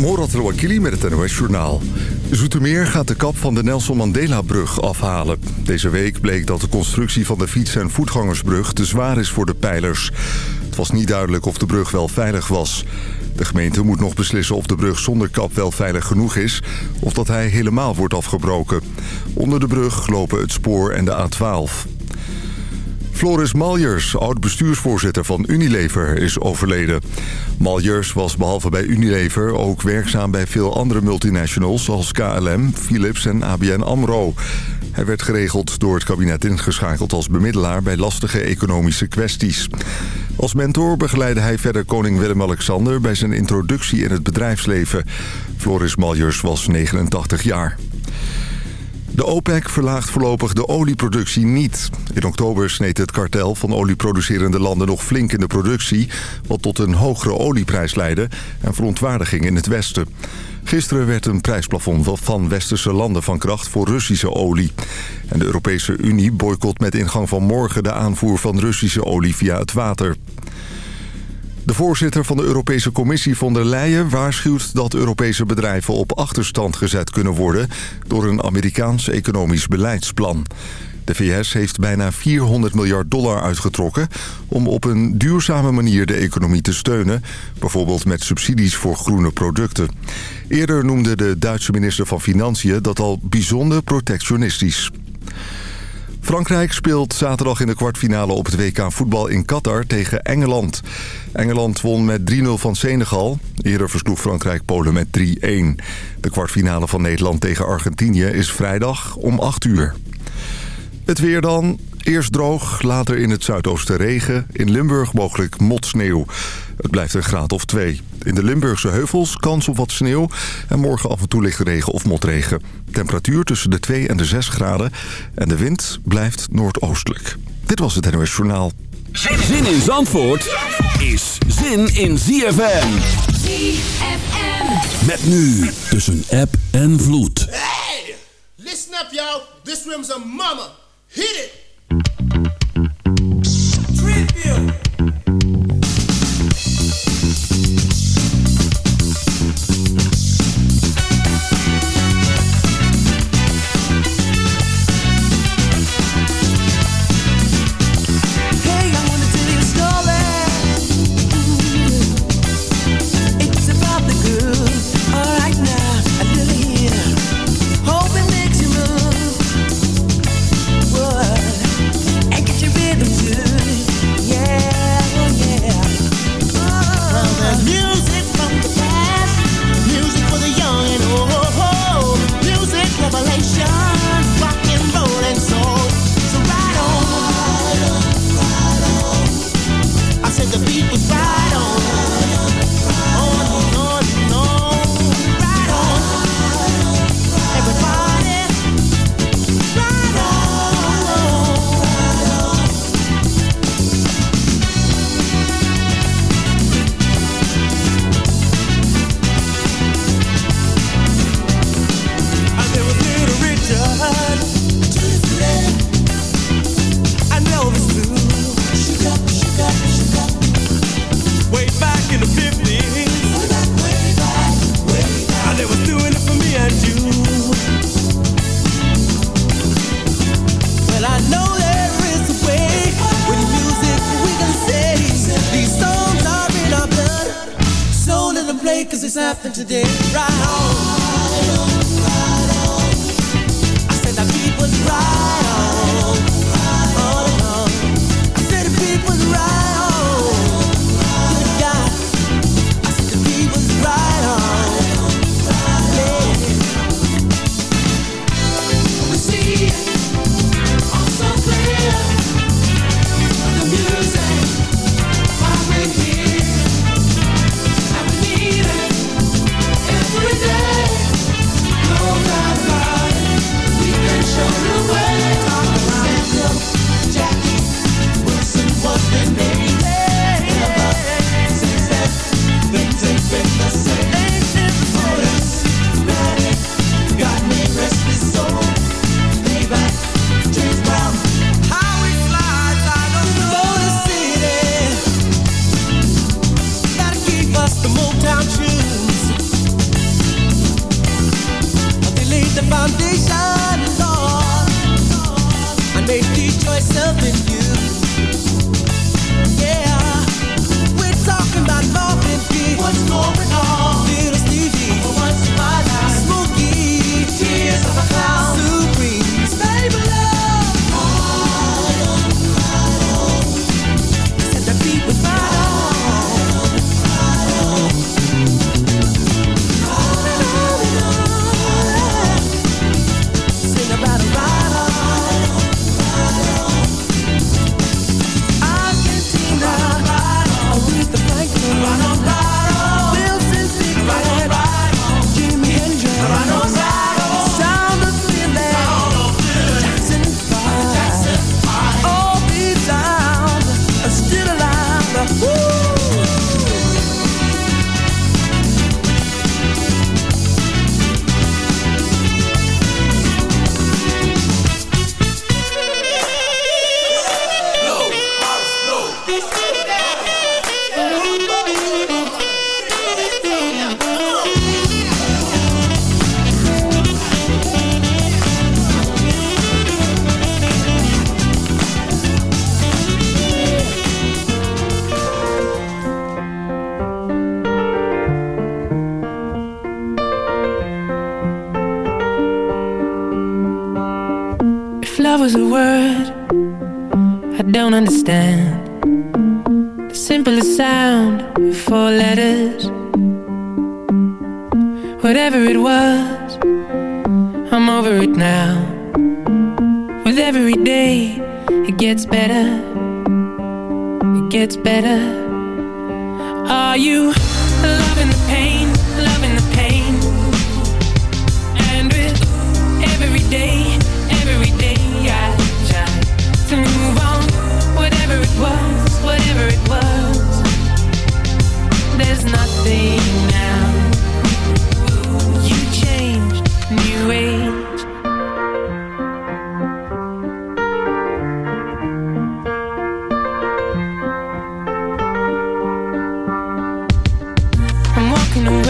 Morat Rouakili met het NOS Journaal. Zoetermeer gaat de kap van de Nelson Mandela-brug afhalen. Deze week bleek dat de constructie van de fiets- en voetgangersbrug te zwaar is voor de pijlers. Het was niet duidelijk of de brug wel veilig was. De gemeente moet nog beslissen of de brug zonder kap wel veilig genoeg is... of dat hij helemaal wordt afgebroken. Onder de brug lopen het spoor en de A12. Floris Maljers, oud-bestuursvoorzitter van Unilever, is overleden. Maljers was behalve bij Unilever ook werkzaam bij veel andere multinationals... zoals KLM, Philips en ABN AMRO. Hij werd geregeld door het kabinet ingeschakeld als bemiddelaar... bij lastige economische kwesties. Als mentor begeleidde hij verder koning Willem-Alexander... bij zijn introductie in het bedrijfsleven. Floris Maljers was 89 jaar. De OPEC verlaagt voorlopig de olieproductie niet. In oktober sneed het kartel van olieproducerende landen nog flink in de productie... wat tot een hogere olieprijs leidde en verontwaardiging in het Westen. Gisteren werd een prijsplafond van westerse landen van kracht voor Russische olie. En de Europese Unie boycott met ingang van morgen de aanvoer van Russische olie via het water. De voorzitter van de Europese Commissie von der Leyen waarschuwt dat Europese bedrijven op achterstand gezet kunnen worden door een Amerikaans economisch beleidsplan. De VS heeft bijna 400 miljard dollar uitgetrokken om op een duurzame manier de economie te steunen, bijvoorbeeld met subsidies voor groene producten. Eerder noemde de Duitse minister van Financiën dat al bijzonder protectionistisch. Frankrijk speelt zaterdag in de kwartfinale op het WK voetbal in Qatar tegen Engeland. Engeland won met 3-0 van Senegal. Eerder versloeg Frankrijk Polen met 3-1. De kwartfinale van Nederland tegen Argentinië is vrijdag om 8 uur. Het weer dan. Eerst droog, later in het zuidoosten regen. In Limburg mogelijk motsneeuw. Het blijft een graad of twee. In de Limburgse heuvels kans op wat sneeuw. En morgen af en toe licht regen of motregen. Temperatuur tussen de 2 en de 6 graden. En de wind blijft noordoostelijk. Dit was het NOS Journaal. Zin in Zandvoort is zin in ZFM. ZFM. Met nu tussen app en vloed. Hey! Listen up, y'all. This room's a mama. Hit it! Piu. understand. The simplest sound of four letters. Whatever it was, I'm over it now. With every day, it gets better. walking away.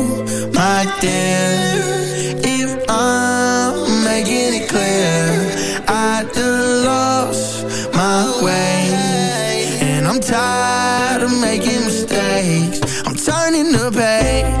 my dear, if I'm making it clear. I done lost my way, and I'm tired of making mistakes. I'm turning the page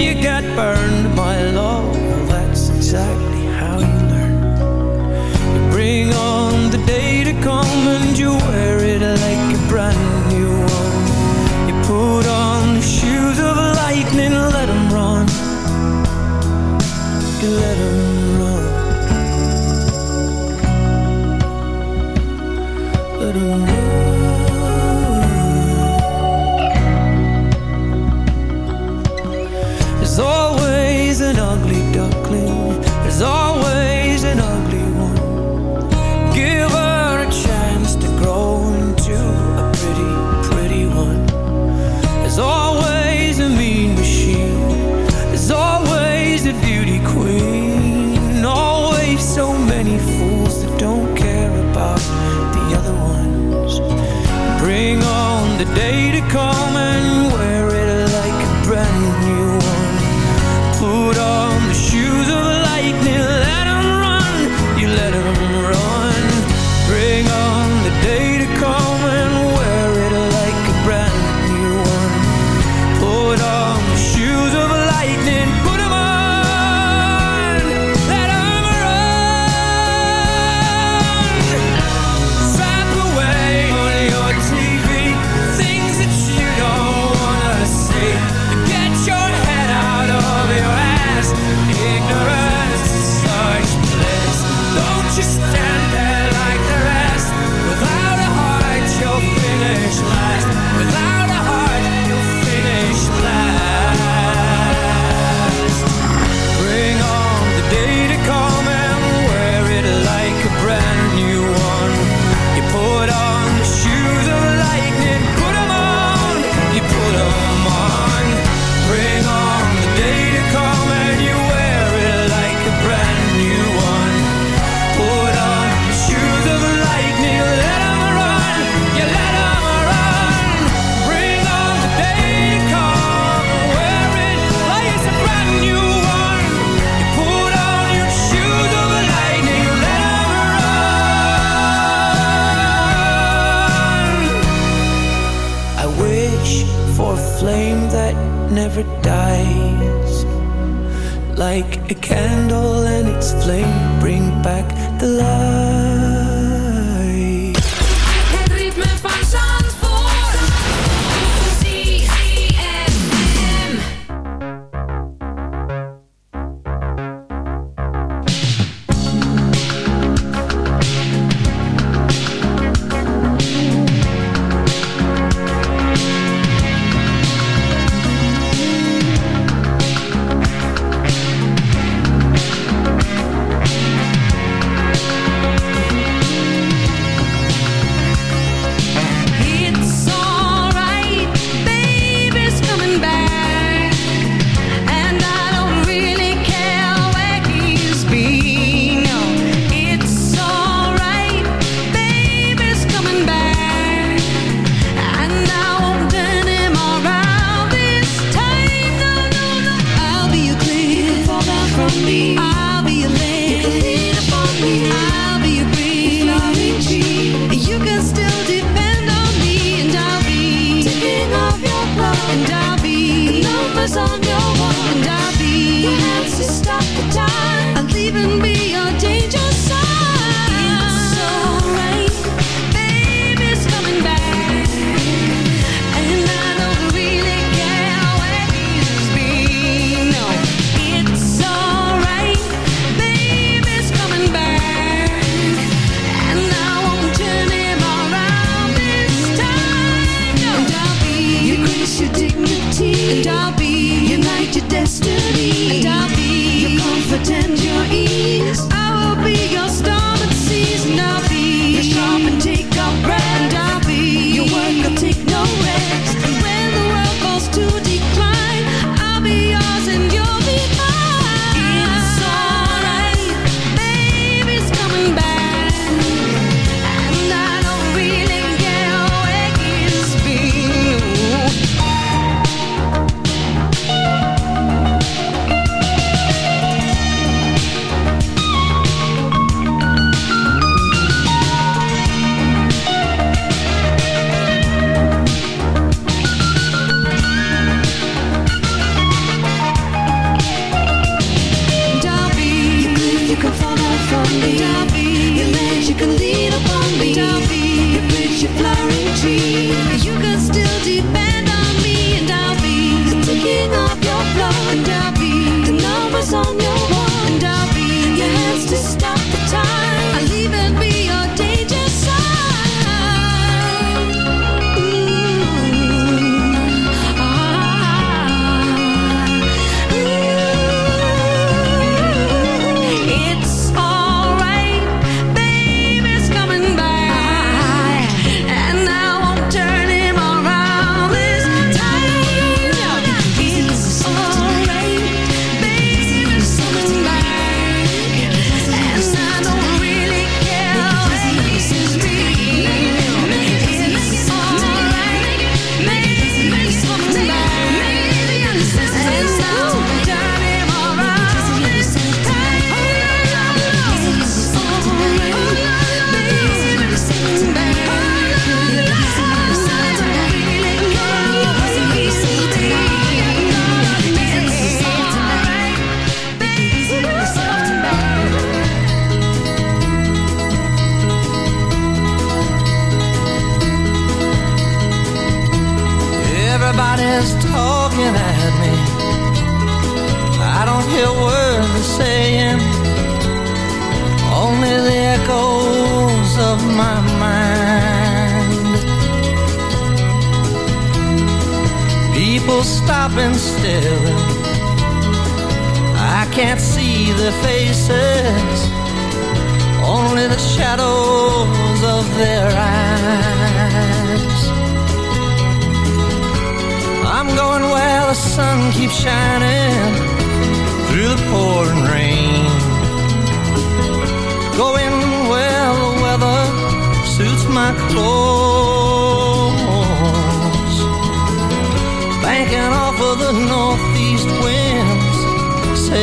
you got burned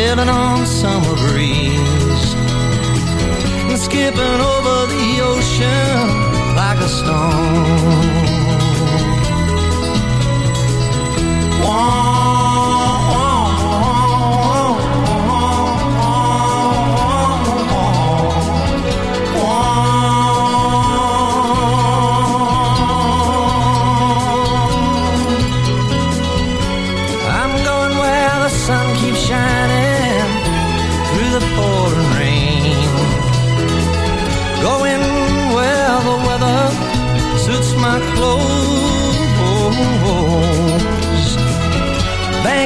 living on summer breeze and skipping over the ocean like a stone. One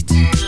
beat.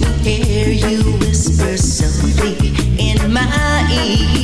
Let me hear you whisper softly in my ear?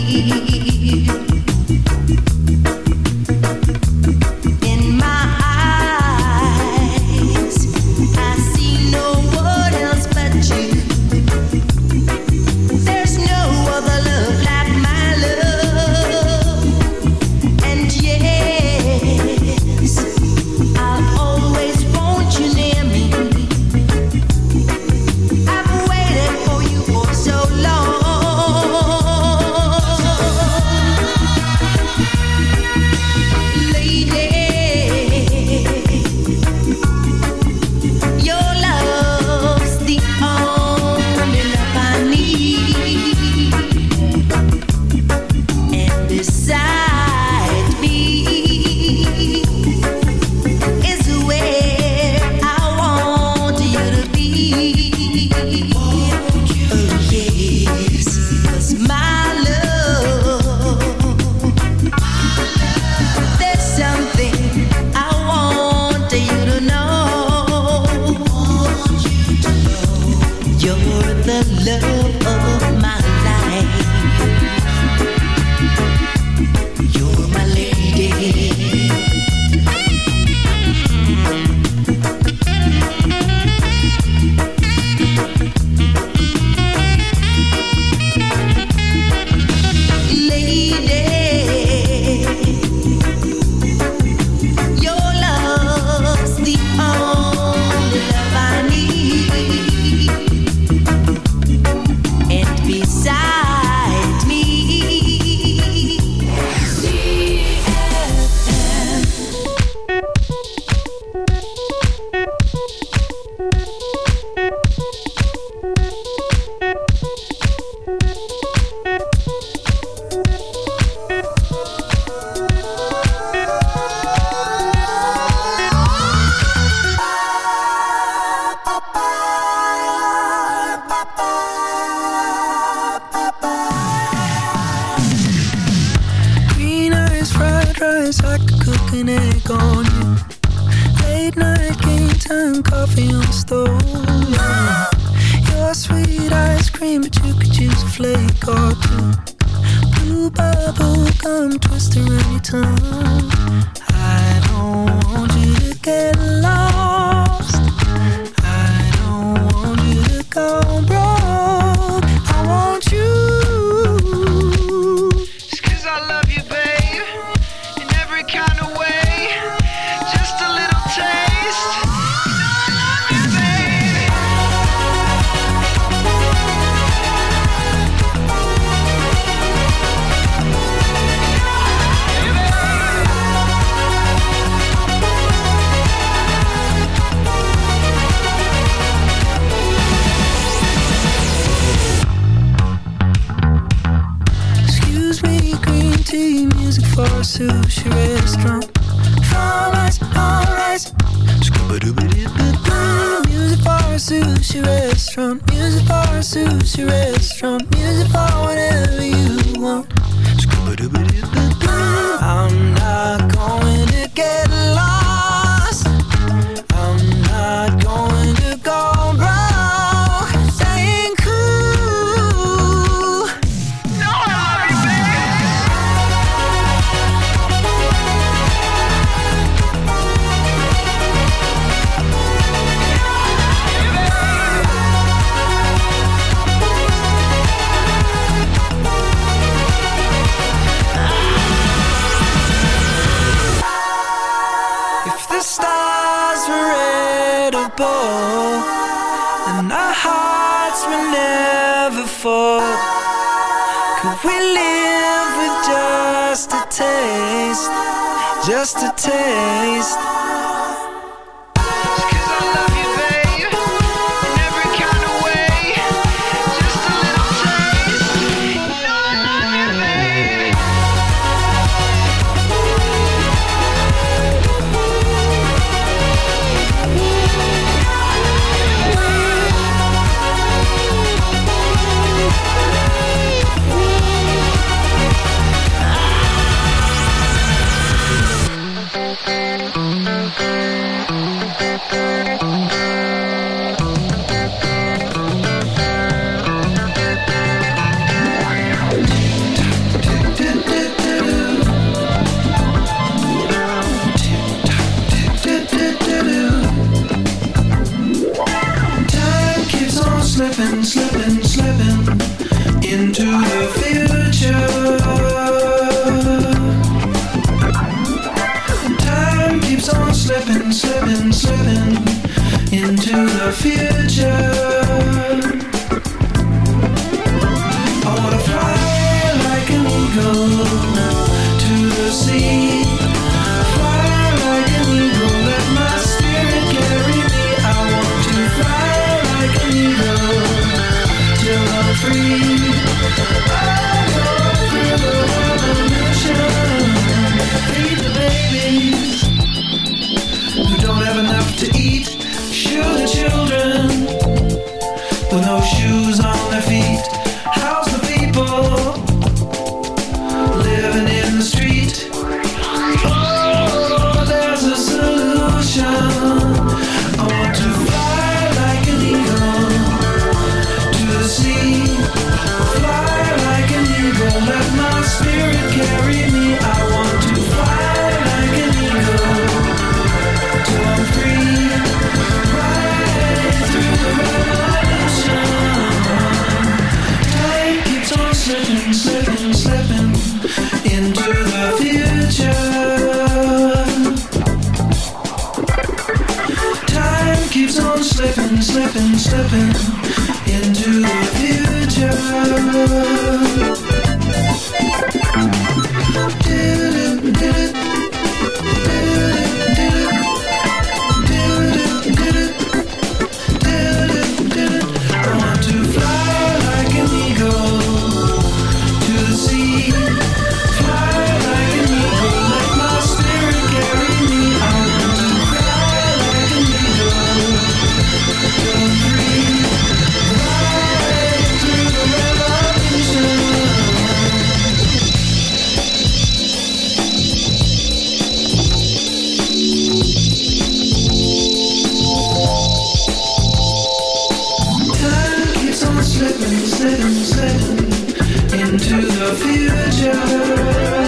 Into the future.